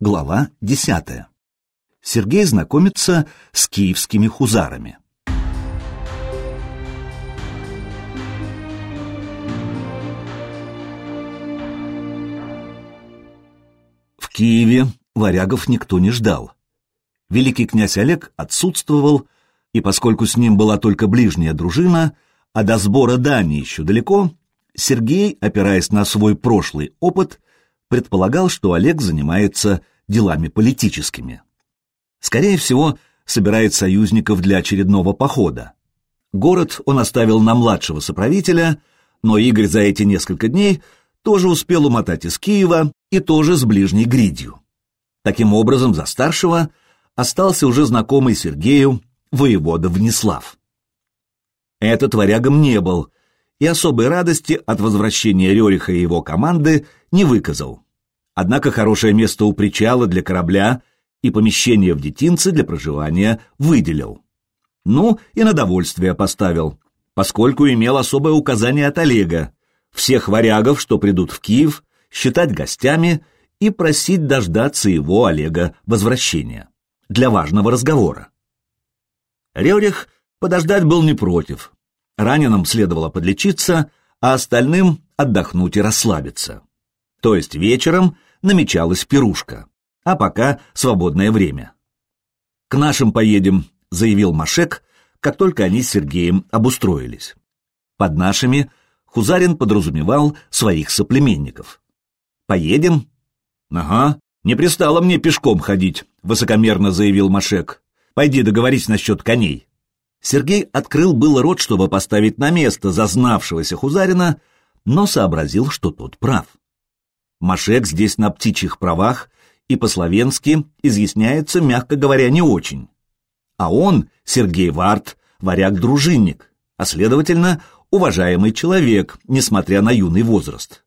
Глава 10. Сергей знакомится с киевскими хузарами. В Киеве варягов никто не ждал. Великий князь Олег отсутствовал, и поскольку с ним была только ближняя дружина, а до сбора дани еще далеко, Сергей, опираясь на свой прошлый опыт, предполагал, что Олег занимается делами политическими. Скорее всего, собирает союзников для очередного похода. Город он оставил на младшего соправителя, но Игорь за эти несколько дней тоже успел умотать из Киева и тоже с ближней гридью. Таким образом, за старшего остался уже знакомый Сергею воевода Внеслав. Этот варягом не был, и особой радости от возвращения Рериха и его команды не выказал. Однако хорошее место у причала для корабля и помещение в детинце для проживания выделил. Ну, и на довольствие поставил, поскольку имел особое указание от Олега всех варягов, что придут в Киев, считать гостями и просить дождаться его, Олега, возвращения для важного разговора. Рерих подождать был не против. Раненым следовало подлечиться, а остальным отдохнуть и расслабиться. То есть вечером намечалась пирушка, а пока свободное время. «К нашим поедем», — заявил Машек, как только они с Сергеем обустроились. Под нашими Хузарин подразумевал своих соплеменников. «Поедем?» «Ага, не пристало мне пешком ходить», — высокомерно заявил Машек. «Пойди договорись насчет коней». Сергей открыл было рот, чтобы поставить на место зазнавшегося Хузарина, но сообразил, что тот прав. Машек здесь на птичьих правах и по-словенски изъясняется, мягко говоря, не очень. А он, Сергей Варт, варяг-дружинник, а следовательно, уважаемый человек, несмотря на юный возраст.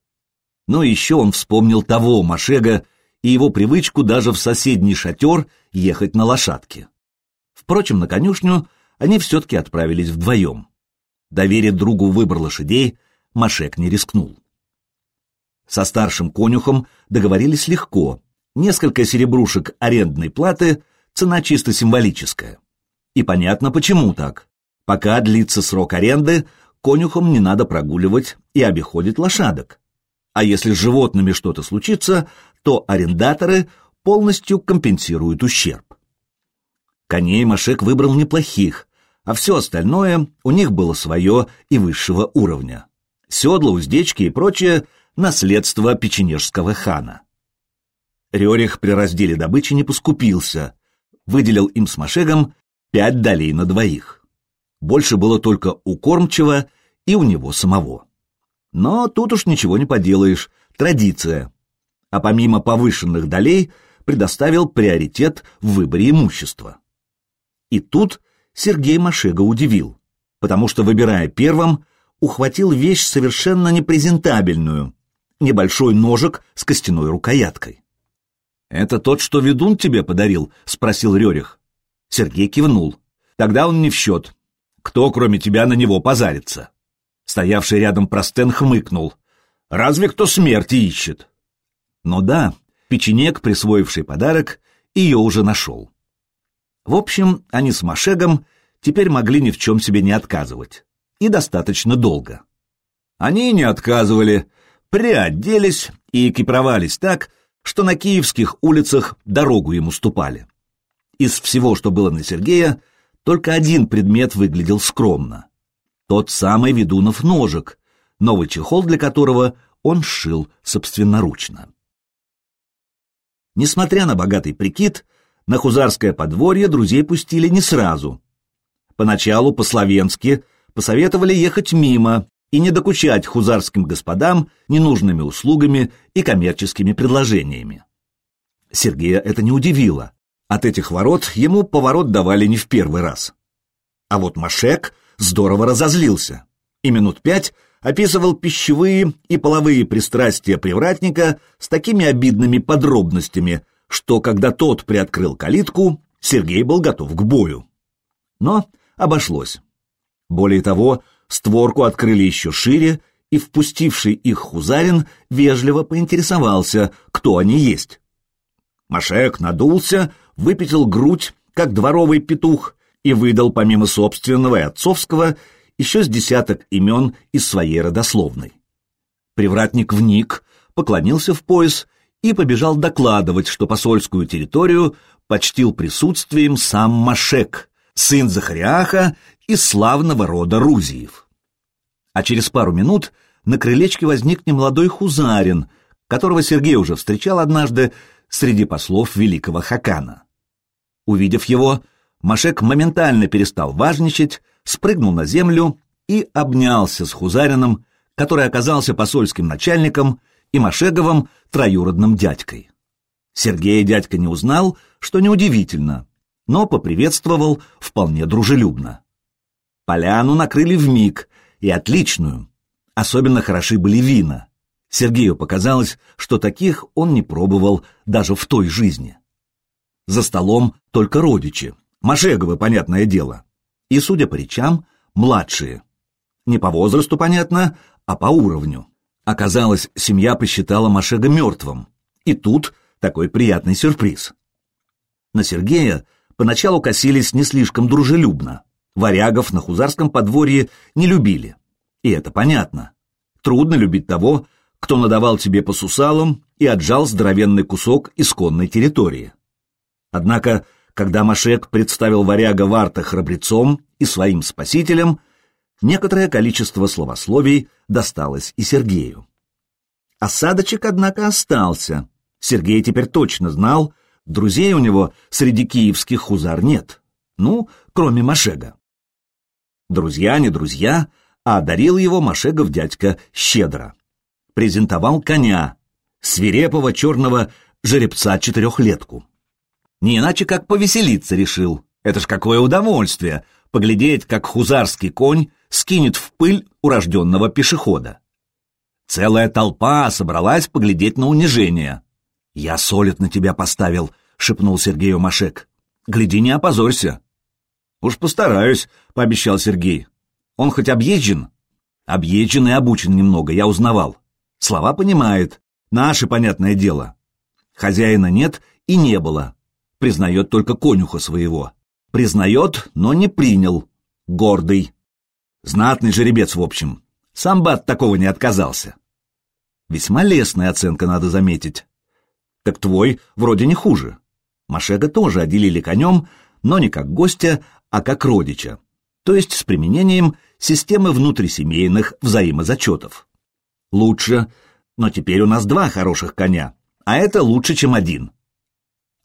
Но еще он вспомнил того Машега и его привычку даже в соседний шатер ехать на лошадке. Впрочем, на конюшню они все-таки отправились вдвоем. Доверить другу выбор лошадей Машек не рискнул. Со старшим конюхом договорились легко. Несколько серебрушек арендной платы, цена чисто символическая. И понятно, почему так. Пока длится срок аренды, конюхам не надо прогуливать и обиходить лошадок. А если с животными что-то случится, то арендаторы полностью компенсируют ущерб. Коней Машек выбрал неплохих, а все остальное у них было свое и высшего уровня. Седла, уздечки и прочее наследство печенежского хана. Рерих при разделе добычи не поскупился, выделил им с Машегом пять долей на двоих. Больше было только у кормчего и у него самого. Но тут уж ничего не поделаешь, традиция. А помимо повышенных долей предоставил приоритет в выборе имущества. И тут Сергей Машега удивил, потому что, выбирая первым, ухватил вещь совершенно непрезентабельную, небольшой ножик с костяной рукояткой. «Это тот, что ведун тебе подарил?» — спросил Рерих. Сергей кивнул. «Тогда он не в счет. Кто, кроме тебя, на него позарится?» Стоявший рядом Простен хмыкнул. «Разве кто смерти ищет?» Но да, печенек, присвоивший подарок, ее уже нашел. В общем, они с Машегом теперь могли ни в чем себе не отказывать. И достаточно долго. Они не отказывали, приоделись и экипировались так, что на киевских улицах дорогу ему ступали. Из всего, что было на Сергея, только один предмет выглядел скромно. Тот самый ведунов ножик, новый чехол для которого он сшил собственноручно. Несмотря на богатый прикид, на хузарское подворье друзей пустили не сразу. Поначалу по-словенски посоветовали ехать мимо, и не докучать хузарским господам ненужными услугами и коммерческими предложениями. Сергея это не удивило. От этих ворот ему поворот давали не в первый раз. А вот Машек здорово разозлился и минут пять описывал пищевые и половые пристрастия привратника с такими обидными подробностями, что когда тот приоткрыл калитку, Сергей был готов к бою. Но обошлось. Более того, Створку открыли еще шире, и впустивший их Хузарин вежливо поинтересовался, кто они есть. Машек надулся, выпятил грудь, как дворовый петух, и выдал помимо собственного и отцовского еще с десяток имен из своей родословной. Привратник вник, поклонился в пояс и побежал докладывать, что посольскую территорию почтил присутствием сам Машек, сын Захариаха из славного рода Рузиев. А через пару минут на крылечке возник немолодой хузарин, которого Сергей уже встречал однажды среди послов великого Хакана. Увидев его, Машек моментально перестал важничать, спрыгнул на землю и обнялся с Хузарином, который оказался посольским начальником и Машеговым троюродным дядькой. Сергея дядька не узнал, что неудивительно, но поприветствовал вполне дружелюбно. Поляну накрыли в миг и отличную. Особенно хороши были вина. Сергею показалось, что таких он не пробовал даже в той жизни. За столом только родичи, Машеговы, понятное дело. И, судя по речам, младшие. Не по возрасту, понятно, а по уровню. Оказалось, семья посчитала Машега мертвым. И тут такой приятный сюрприз. На Сергея поначалу косились не слишком дружелюбно. Варягов на хузарском подворье не любили. И это понятно. Трудно любить того, кто надавал тебе по сусалам и отжал здоровенный кусок исконной территории. Однако когда Машек представил варяга Варта храбрецом и своим спасителем, некоторое количество словословий досталось и Сергею. Осадочек, однако, остался. Сергей теперь точно знал, друзей у него среди киевских хузар нет. Ну, кроме Машега. Друзья не друзья, а одарил его Машегов дядька щедро. Презентовал коня, свирепого черного жеребца-четырехлетку. Не иначе как повеселиться решил. Это ж какое удовольствие — поглядеть, как хузарский конь скинет в пыль урожденного пешехода. Целая толпа собралась поглядеть на унижение. «Я солид на тебя поставил», — шепнул Сергею Машек. «Гляди, не опозорься». «Уж постараюсь», — пообещал Сергей. «Он хоть объезжен?» «Объезжен и обучен немного, я узнавал. Слова понимает. Наше, понятное дело. Хозяина нет и не было признает только конюха своего. Признает, но не принял. Гордый. Знатный жеребец, в общем. Сам бы от такого не отказался. Весьма лестная оценка, надо заметить. Так твой вроде не хуже. Машега тоже отделили конем, но не как гостя, а как родича, то есть с применением системы внутрисемейных взаимозачетов. Лучше, но теперь у нас два хороших коня, а это лучше, чем один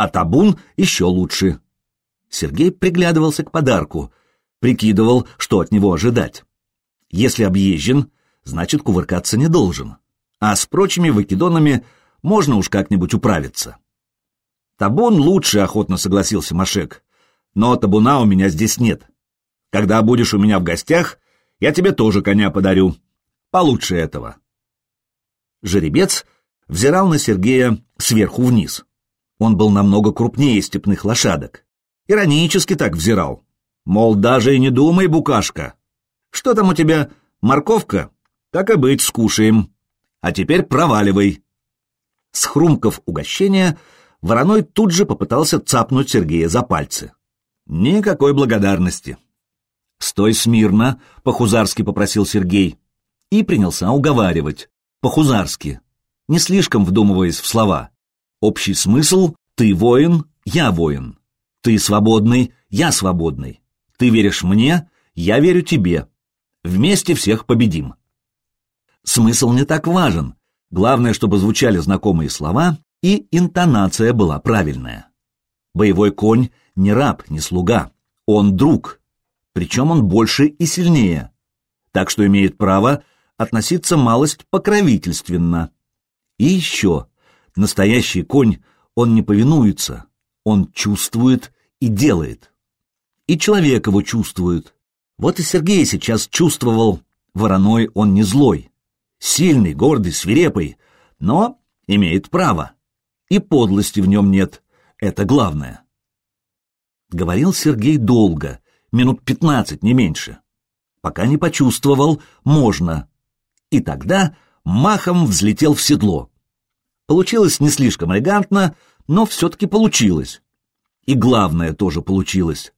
а табун еще лучше. Сергей приглядывался к подарку, прикидывал, что от него ожидать. Если объезжен, значит кувыркаться не должен, а с прочими выкидонами можно уж как-нибудь управиться. Табун лучше, охотно согласился Машек, но табуна у меня здесь нет. Когда будешь у меня в гостях, я тебе тоже коня подарю. Получше этого. Жеребец взирал на Сергея сверху вниз. Он был намного крупнее степных лошадок. Иронически так взирал. Мол, даже и не думай, букашка. Что там у тебя, морковка? Так и быть, скушаем. А теперь проваливай. Схрумков угощение, вороной тут же попытался цапнуть Сергея за пальцы. Никакой благодарности. «Стой смирно», — по-хузарски попросил Сергей. И принялся уговаривать. По-хузарски, не слишком вдумываясь в слова. Общий смысл — ты воин, я воин. Ты свободный, я свободный. Ты веришь мне, я верю тебе. Вместе всех победим. Смысл не так важен. Главное, чтобы звучали знакомые слова, и интонация была правильная. Боевой конь не раб, не слуга. Он друг. Причем он больше и сильнее. Так что имеет право относиться малость покровительственно. И еще. Настоящий конь, он не повинуется, он чувствует и делает. И человек его чувствует. Вот и Сергей сейчас чувствовал, вороной он не злой, сильный, гордый, свирепый, но имеет право. И подлости в нем нет, это главное. Говорил Сергей долго, минут пятнадцать, не меньше. Пока не почувствовал, можно. И тогда махом взлетел в седло. Получилось не слишком элегантно, но все-таки получилось. И главное тоже получилось.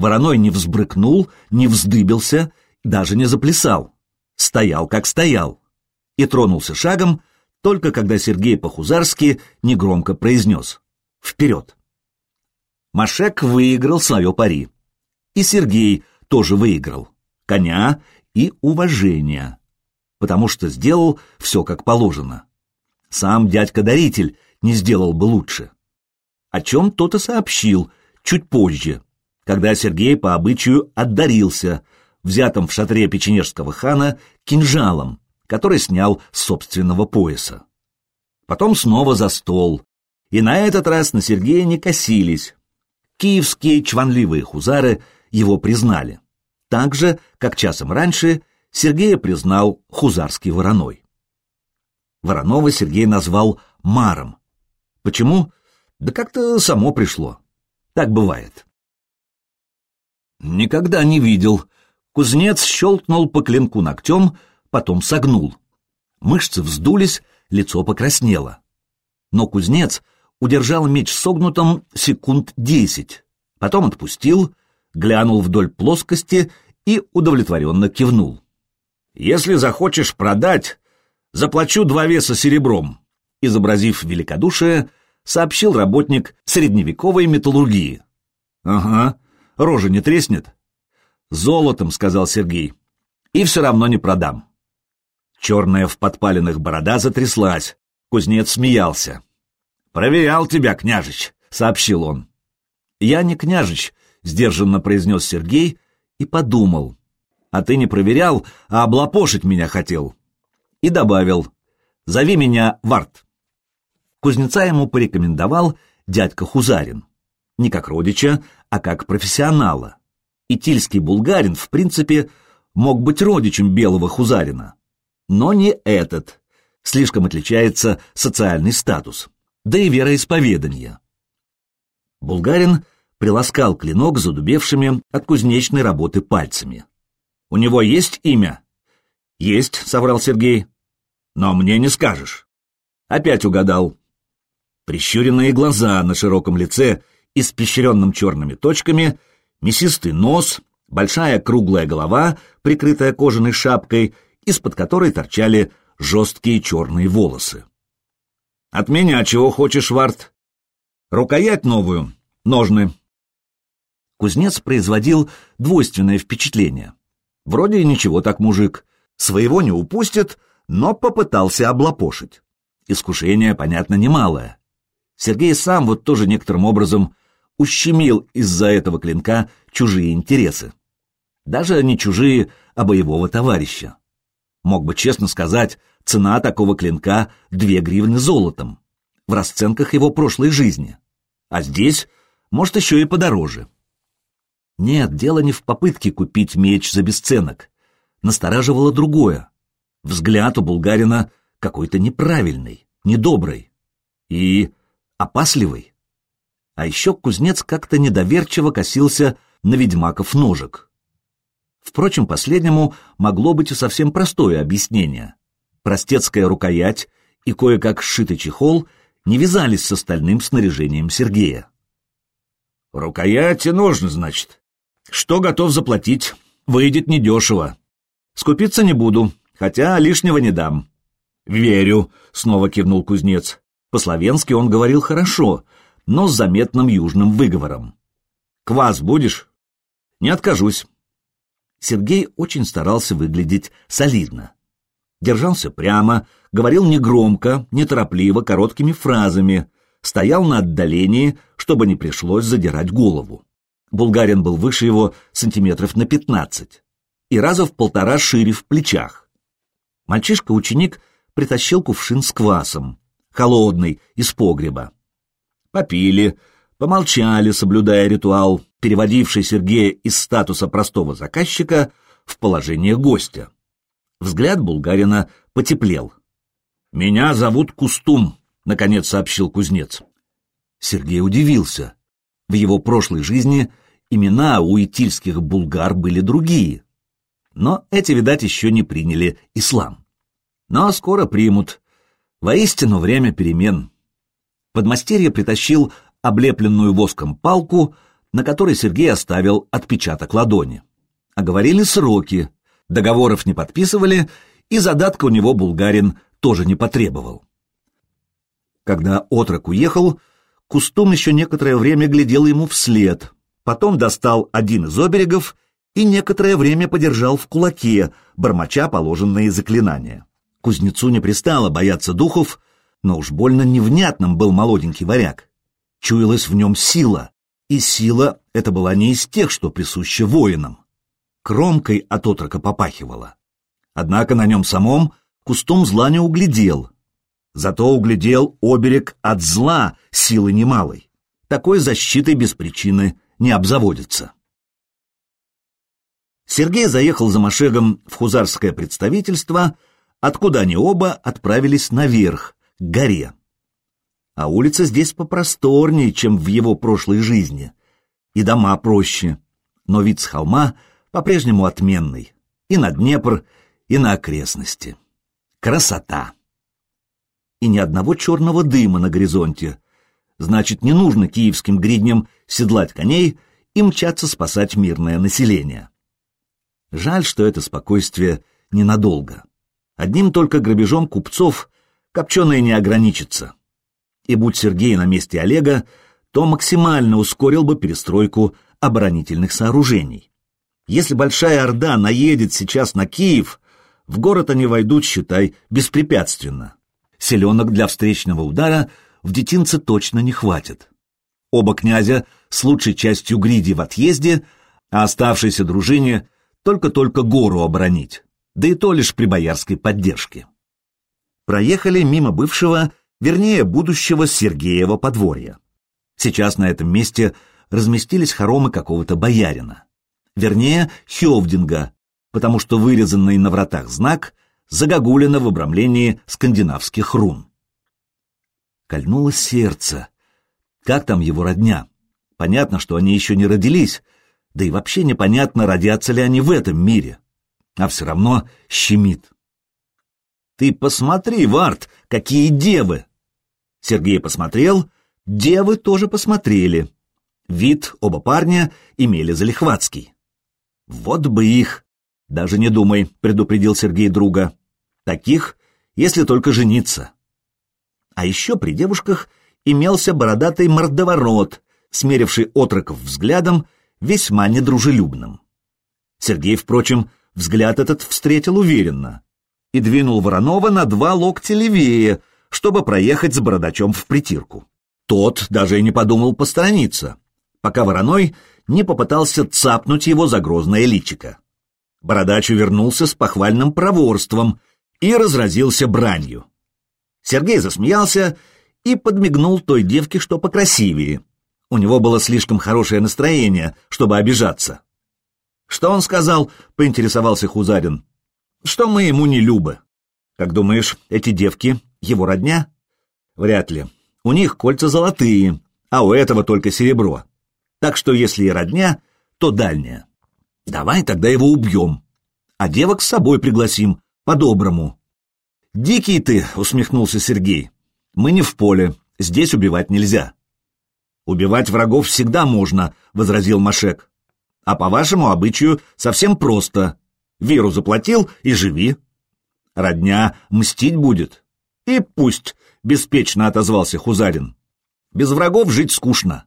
Вороной не взбрыкнул, не вздыбился, даже не заплясал. Стоял, как стоял. И тронулся шагом, только когда Сергей по-хузарски негромко произнес «Вперед!». Машек выиграл свое пари. И Сергей тоже выиграл. Коня и уважение. Потому что сделал все как положено. Сам дядька-даритель не сделал бы лучше. О чем тот и сообщил чуть позже, когда Сергей по обычаю отдарился, взятым в шатре печенежского хана, кинжалом, который снял с собственного пояса. Потом снова за стол, и на этот раз на Сергея не косились. Киевские чванливые хузары его признали, так же, как часом раньше Сергея признал хузарский вороной. Воронова Сергей назвал Маром. Почему? Да как-то само пришло. Так бывает. Никогда не видел. Кузнец щелкнул по клинку ногтем, потом согнул. Мышцы вздулись, лицо покраснело. Но кузнец удержал меч согнутым секунд десять, потом отпустил, глянул вдоль плоскости и удовлетворенно кивнул. «Если захочешь продать, заплачу два веса серебром», изобразив великодушие, сообщил работник средневековой металлургии. «Ага, рожа не треснет?» «Золотом», — сказал Сергей, — «и все равно не продам». Черная в подпаленных борода затряслась, кузнец смеялся. «Проверял тебя, княжич», — сообщил он. «Я не княжич», — сдержанно произнес Сергей и подумал. «А ты не проверял, а облапошить меня хотел». И добавил. «Зови меня Варт». Кузнеца ему порекомендовал дядька Хузарин. Не как родича, а как профессионала. И тильский булгарин, в принципе, мог быть родичем белого Хузарина. Но не этот. Слишком отличается социальный статус, да и вероисповедание. Булгарин приласкал клинок задубевшими от кузнечной работы пальцами. «У него есть имя?» «Есть», — соврал Сергей. «Но мне не скажешь». Опять угадал. Прищуренные глаза на широком лице, испещренном черными точками, мясистый нос, большая круглая голова, прикрытая кожаной шапкой, из-под которой торчали жесткие черные волосы. «От меня чего хочешь, Варт?» «Рукоять новую, ножны». Кузнец производил двойственное впечатление. Вроде и ничего так мужик, своего не упустит, но попытался облапошить. Искушение, понятно, немалое. Сергей сам вот тоже некоторым образом ущемил из-за этого клинка чужие интересы. Даже не чужие, а боевого товарища. Мог бы честно сказать, цена такого клинка — две гривны золотом, в расценках его прошлой жизни. А здесь, может, еще и подороже. Нет, дело не в попытке купить меч за бесценок. Настораживало другое. Взгляд у булгарина какой-то неправильный, недобрый. И опасливый. А еще кузнец как-то недоверчиво косился на ведьмаков ножек. Впрочем, последнему могло быть и совсем простое объяснение. Простецкая рукоять и кое-как сшитый чехол не вязались с остальным снаряжением Сергея. «Рукоять и ножны, значит. Что готов заплатить? Выйдет недешево. Скупиться не буду, хотя лишнего не дам». «Верю», — снова кивнул кузнец. По-словенски он говорил хорошо, но с заметным южным выговором. «Квас будешь?» «Не откажусь». Сергей очень старался выглядеть солидно. Держался прямо, говорил негромко, неторопливо, короткими фразами, стоял на отдалении, чтобы не пришлось задирать голову. Булгарин был выше его сантиметров на пятнадцать и раза в полтора шире в плечах. Мальчишка-ученик притащил кувшин с квасом, холодный, из погреба. Попили, помолчали, соблюдая ритуал, переводивший Сергея из статуса простого заказчика в положение гостя. Взгляд булгарина потеплел. «Меня зовут Кустум», — наконец сообщил кузнец. Сергей удивился. В его прошлой жизни имена у итильских булгар были другие. Но эти, видать, еще не приняли ислам. Но скоро примут, Воистину время перемен. Подмастерье притащил облепленную воском палку, на которой Сергей оставил отпечаток ладони. Оговорили сроки, договоров не подписывали, и задатка у него булгарин тоже не потребовал. Когда отрок уехал, Кустум еще некоторое время глядел ему вслед, потом достал один из оберегов и некоторое время подержал в кулаке, бормоча положенные заклинания. Кузнецу не пристало бояться духов, но уж больно невнятным был молоденький варяг. Чуялась в нем сила, и сила эта была не из тех, что присуща воинам. Кромкой от отрока попахивала. Однако на нем самом кустом зла не углядел. Зато углядел оберег от зла силы немалой. Такой защитой без причины не обзаводится. Сергей заехал за Машегом в хузарское представительство, откуда они оба отправились наверх, горе. А улица здесь попросторнее, чем в его прошлой жизни, и дома проще, но вид с холма по-прежнему отменный, и на Днепр, и на окрестности. Красота! И ни одного черного дыма на горизонте. Значит, не нужно киевским гридням седлать коней и мчаться спасать мирное население. Жаль, что это спокойствие ненадолго. Одним только грабежом купцов Копченое не ограничится. И будь Сергей на месте Олега, то максимально ускорил бы перестройку оборонительных сооружений. Если Большая Орда наедет сейчас на Киев, в город они войдут, считай, беспрепятственно. Селенок для встречного удара в детинце точно не хватит. Оба князя с лучшей частью гриди в отъезде, а оставшейся дружине только-только гору оборонить, да и то лишь при боярской поддержке проехали мимо бывшего, вернее, будущего Сергеева подворья. Сейчас на этом месте разместились хоромы какого-то боярина. Вернее, Хёвдинга, потому что вырезанный на вратах знак загогулено в обрамлении скандинавских рун. Кольнуло сердце. Как там его родня? Понятно, что они еще не родились, да и вообще непонятно, родятся ли они в этом мире. А все равно щемит. Ты посмотри, Варт, какие девы!» Сергей посмотрел, девы тоже посмотрели. Вид оба парня имели залихватский. «Вот бы их!» «Даже не думай», — предупредил Сергей друга. «Таких, если только жениться». А еще при девушках имелся бородатый мордоворот, смеривший отроков взглядом, весьма недружелюбным. Сергей, впрочем, взгляд этот встретил уверенно и двинул Воронова на два локтя левее, чтобы проехать с бородачом в притирку. Тот даже и не подумал посторониться, пока Вороной не попытался цапнуть его за грозное личико. Бородач увернулся с похвальным проворством и разразился бранью. Сергей засмеялся и подмигнул той девке, что покрасивее. У него было слишком хорошее настроение, чтобы обижаться. «Что он сказал?» — поинтересовался Хузарин что мы ему не любы. Как думаешь, эти девки его родня? Вряд ли. У них кольца золотые, а у этого только серебро. Так что если и родня, то дальняя. Давай тогда его убьем, а девок с собой пригласим, по-доброму. «Дикий ты!» — усмехнулся Сергей. «Мы не в поле, здесь убивать нельзя». «Убивать врагов всегда можно», — возразил Машек. «А по вашему обычаю совсем просто. Веру заплатил и живи. Родня мстить будет. И пусть, — беспечно отозвался Хузарин. Без врагов жить скучно.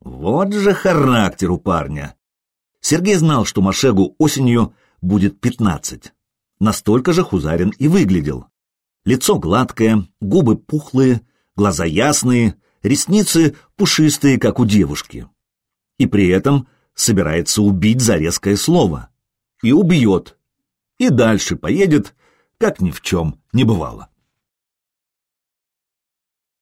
Вот же характер у парня. Сергей знал, что Машегу осенью будет пятнадцать. Настолько же Хузарин и выглядел. Лицо гладкое, губы пухлые, глаза ясные, ресницы пушистые, как у девушки. И при этом собирается убить за резкое слово и убьет, и дальше поедет, как ни в чем не бывало.